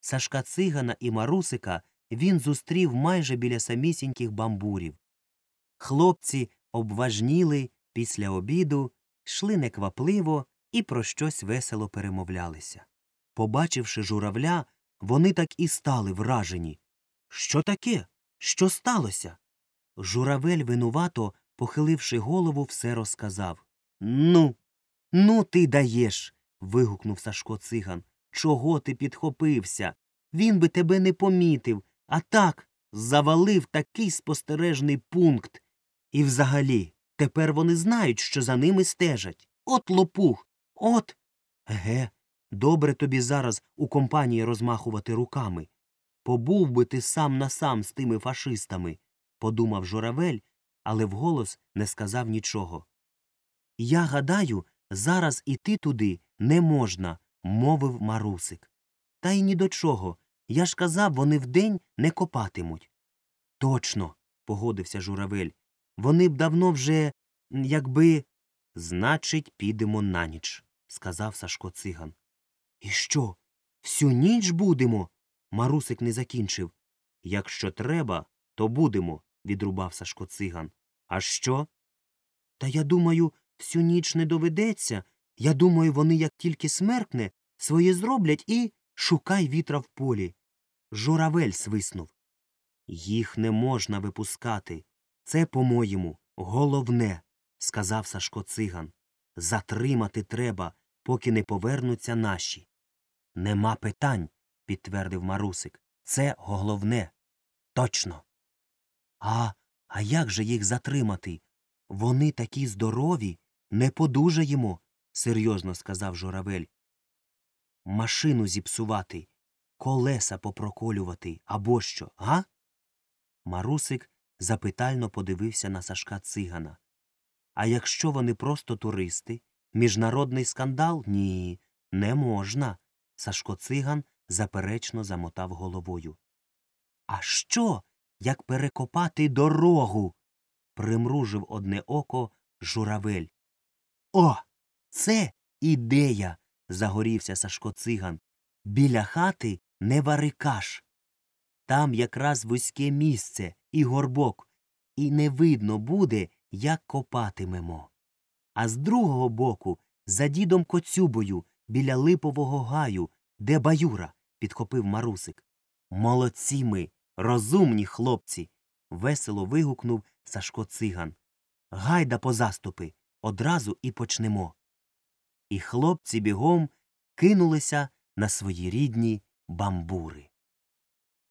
Сашка цигана і Марусика він зустрів майже біля самісіньких бамбурів. Хлопці обважніли після обіду, йшли неквапливо і про щось весело перемовлялися. Побачивши журавля, вони так і стали вражені. Що таке? Що сталося? Журавель винувато, похиливши голову, все розказав. Ну, ну ти даєш. вигукнув Сашко циган. Чого ти підхопився? Він би тебе не помітив, а так завалив такий спостережний пункт. І взагалі, тепер вони знають, що за ними стежать. От лопух, от. Ге, добре тобі зараз у компанії розмахувати руками. Побув би ти сам на сам з тими фашистами, подумав журавель, але вголос не сказав нічого. Я гадаю, зараз іти туди не можна, мовив марусик. Та й ні до чого. Я ж казав, вони вдень не копатимуть. Точно, погодився журавель. Вони б давно вже, якби. Значить, підемо на ніч, сказав Сашко циган. І що? Всю ніч будемо? Марусик не закінчив. Якщо треба, то будемо, відрубав Сашко циган. А що? Та я думаю, всю ніч не доведеться. Я думаю, вони, як тільки смеркне, своє зроблять і шукай вітра в полі. Журавель свиснув. Їх не можна випускати. Це, по-моєму, головне, сказав Сашко циган. Затримати треба, поки не повернуться наші. Нема питань, підтвердив Марусик. Це головне. Точно. А, а як же їх затримати? Вони такі здорові, не подужаємо, серйозно сказав журавель. Машину зіпсувати, колеса попроколювати або що, га? Марусик запитально подивився на Сашка цигана. А якщо вони просто туристи? Міжнародний скандал? Ні, не можна. Сашко циган заперечно замотав головою. А що, як перекопати дорогу? примружив одне око журавель. О, це ідея. загорівся Сашко циган. Біля хати не вари каш. Там якраз вузьке місце і горбок, і не видно буде, як копатимемо. А з другого боку, за дідом Коцюбою, біля липового гаю, де баюра, підхопив Марусик. Молодці ми, розумні хлопці. весело вигукнув Сашко циган. Гайда по заступи, одразу і почнемо. І хлопці бігом кинулися на свої рідні бамбури.